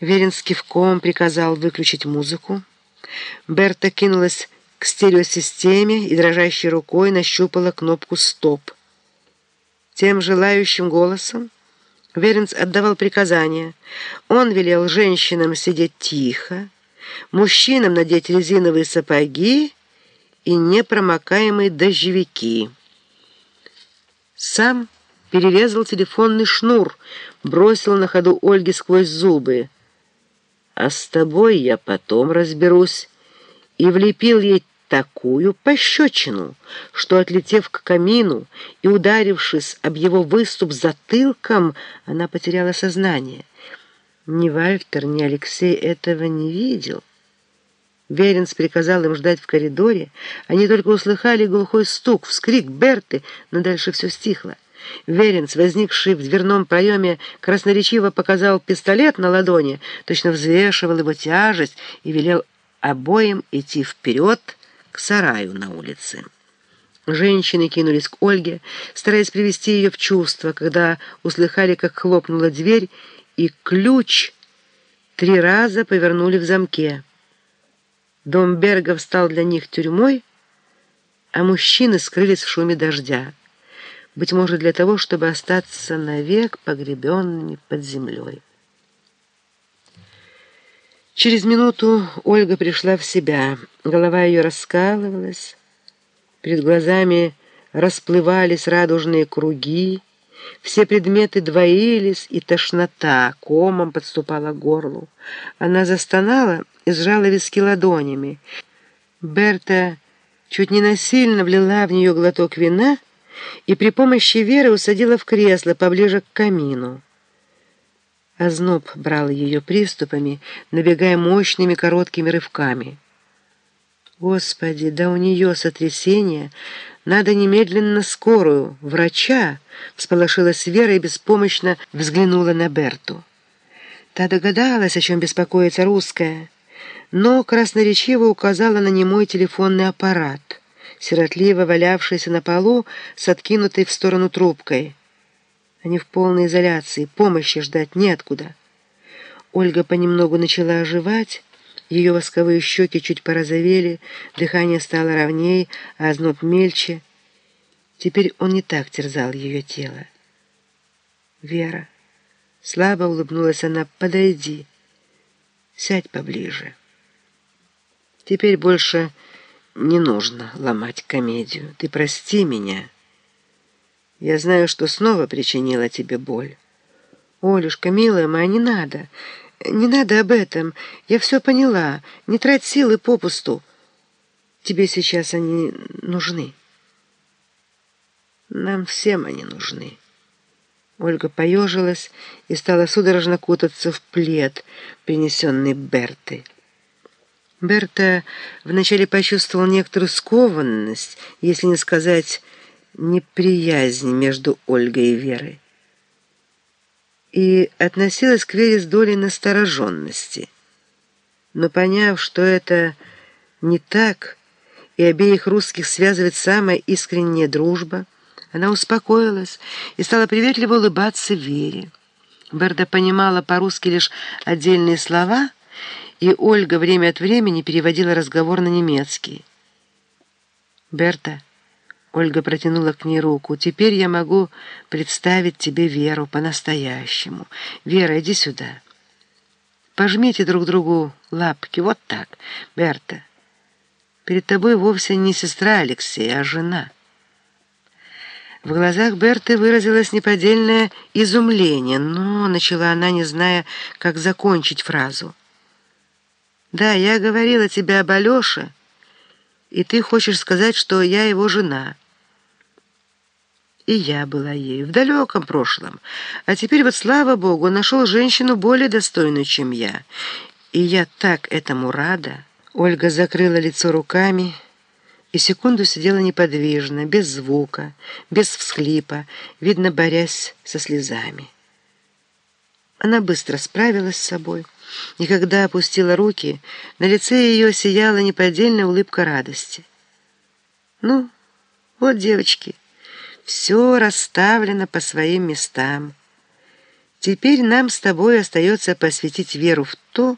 Верин с кивком приказал выключить музыку. Берта кинулась к стереосистеме и дрожащей рукой нащупала кнопку «Стоп». Тем желающим голосом Веренц отдавал приказания. Он велел женщинам сидеть тихо, мужчинам надеть резиновые сапоги и непромокаемые дождевики. Сам перерезал телефонный шнур, бросил на ходу Ольге сквозь зубы. «А с тобой я потом разберусь» и влепил ей такую пощечину, что, отлетев к камину и ударившись об его выступ затылком, она потеряла сознание. Ни Вальтер, ни Алексей этого не видел. Веренс приказал им ждать в коридоре. Они только услыхали глухой стук, вскрик Берты, но дальше все стихло. Веренц, возникший в дверном проеме, красноречиво показал пистолет на ладони, точно взвешивал его тяжесть и велел обоим идти вперед к сараю на улице. Женщины кинулись к Ольге, стараясь привести ее в чувство, когда услыхали, как хлопнула дверь, и ключ три раза повернули в замке. Дом Бергов стал для них тюрьмой, а мужчины скрылись в шуме дождя, быть может, для того, чтобы остаться навек погребенными под землей. Через минуту Ольга пришла в себя, голова ее раскалывалась, перед глазами расплывались радужные круги, все предметы двоились, и тошнота комом подступала к горлу. Она застонала и сжала виски ладонями. Берта чуть не насильно влила в нее глоток вина и при помощи Веры усадила в кресло поближе к камину. Озноб брал ее приступами, набегая мощными короткими рывками. «Господи, да у нее сотрясение!» «Надо немедленно скорую, врача!» — всполошилась Вера и беспомощно взглянула на Берту. Та догадалась, о чем беспокоится русская, но красноречиво указала на немой телефонный аппарат, сиротливо валявшийся на полу с откинутой в сторону трубкой. Они в полной изоляции, помощи ждать неоткуда. Ольга понемногу начала оживать, ее восковые щеки чуть порозовели, дыхание стало ровней, а озноб мельче. Теперь он не так терзал ее тело. «Вера», — слабо улыбнулась она, — «подойди, сядь поближе». Теперь больше не нужно ломать комедию. Ты прости меня. Я знаю, что снова причинила тебе боль. Олюшка, милая моя, не надо. «Не надо об этом. Я все поняла. Не трать силы попусту. Тебе сейчас они нужны». «Нам всем они нужны». Ольга поежилась и стала судорожно кутаться в плед, принесенный Бертой. Берта вначале почувствовал некоторую скованность, если не сказать неприязнь между Ольгой и Верой и относилась к Вере с долей настороженности. Но поняв, что это не так, и обеих русских связывает самая искренняя дружба, она успокоилась и стала приветливо улыбаться Вере. Берда понимала по-русски лишь отдельные слова, и Ольга время от времени переводила разговор на немецкий. «Берта», Ольга протянула к ней руку. «Теперь я могу представить тебе Веру по-настоящему. Вера, иди сюда. Пожмите друг другу лапки. Вот так, Берта. Перед тобой вовсе не сестра Алексея, а жена». В глазах Берты выразилось неподдельное изумление, но начала она, не зная, как закончить фразу. «Да, я говорила тебе об Алёше» и ты хочешь сказать, что я его жена. И я была ею в далеком прошлом, а теперь вот, слава Богу, нашел женщину более достойную, чем я. И я так этому рада. Ольга закрыла лицо руками и секунду сидела неподвижно, без звука, без всхлипа, видно, борясь со слезами. Она быстро справилась с собой, и когда опустила руки, на лице ее сияла неподдельная улыбка радости. «Ну, вот, девочки, все расставлено по своим местам. Теперь нам с тобой остается посвятить веру в то,